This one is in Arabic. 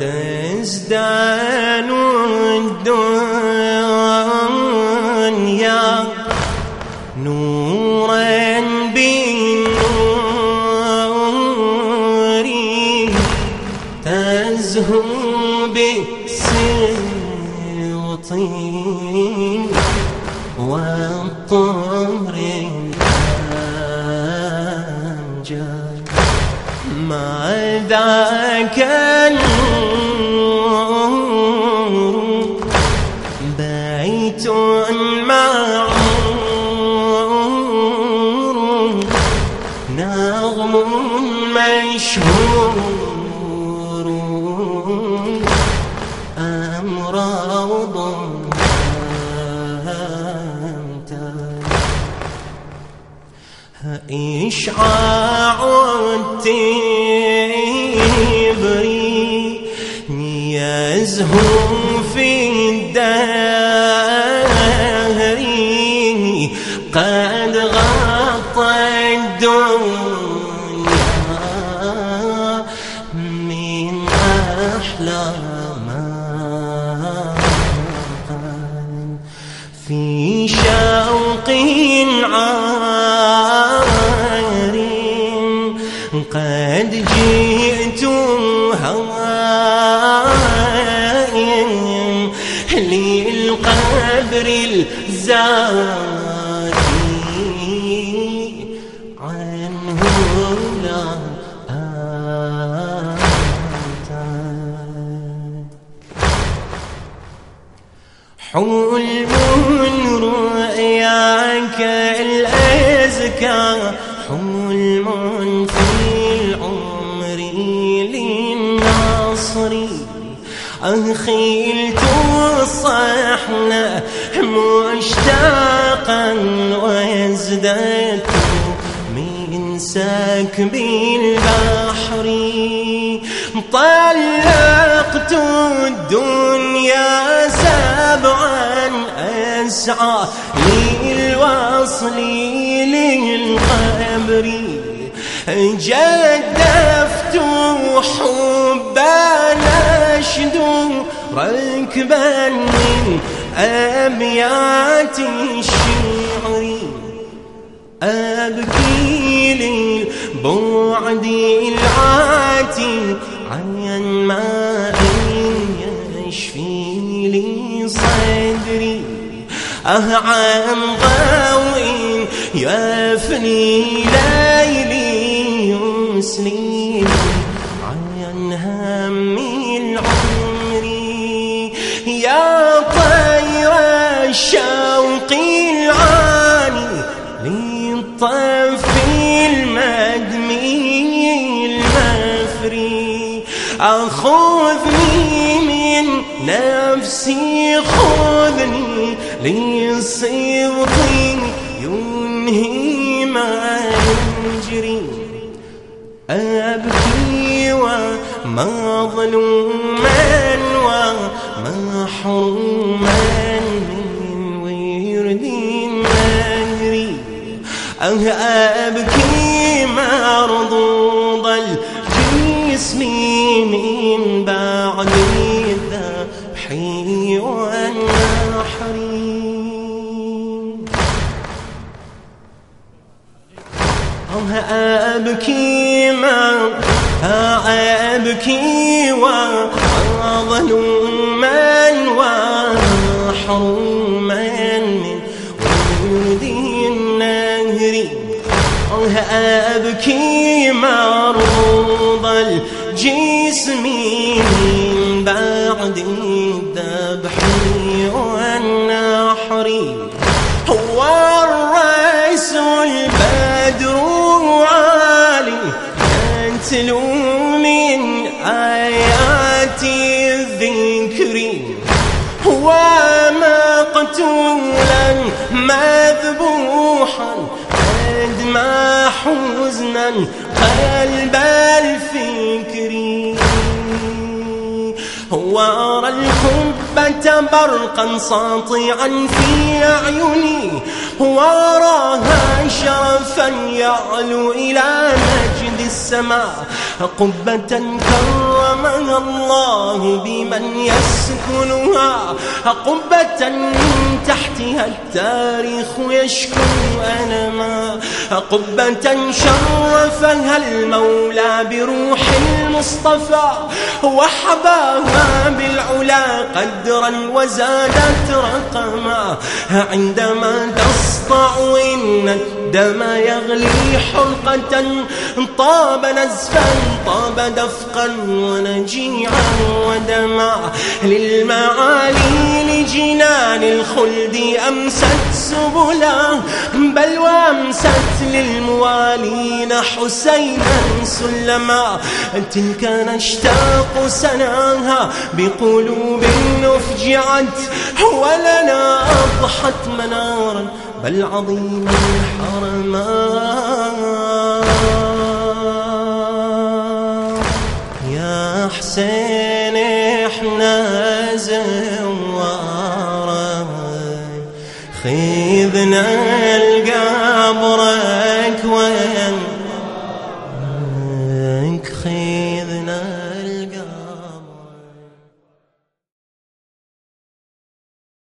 تزدان الدنيا نورا بالنور تزهو بالسلط والطمر الأمجاد ما ذاك إشعاع التبري يزهو في الدهر قد غطى الدنيا من أحلى ما في شوق عام للقبر الزاكي عنه لا حلم رؤياك الأزكى. حلم أخيلت الصحنة مشتاقا وازددت من سكب البحر. طلقت الدنيا سبعا أسعى للوصل للقبر. جدفت حبا نشدو ركبا من أبيات الشعر. أبكي للبعد العاتي عن ماء يشفي لي صدري. أه عن ضوء يفني ليلي يسلي للطف المدمي المفري. أخذني من نفسي خذني للصبط ينهي ما يجري. أبكي ومظلوما ومحروما من أبكي مرضوض الجسم من بعد الذبح والنحر أبكي ما أبكي وظلوما وحروما النهر أبكي مرض الجسم بعد الذبح والنحر؟ هو الرأس البدر عالي يتلو من آيات الذكر. هو مقتولا مذبوحا ما حزنا قلب الفكر. هو أرى الحبة برقا ساطعا في أعيني. هو أراها شرفا يعلو إلى مجد السماء. قبة كرمها الله بمن يسكنها. قبة من تحتها التاريخ يشكو ألما قبة شرفها المولى بروح المصطفى؟ وحباها بالعلا قدرا وزادت رقما. عندما تسطع إن الدم يغلي حلقة طاب نزفا طاب دفقا ونجيعا ودمع للمعالي الخلد أمست سبلا بل وأمست للموالين حسينا سلما. تلك نشتاق سناها بقلوب أفجعت ولنا أضحت منارا بل عظيما حرما يا حسين خيبنا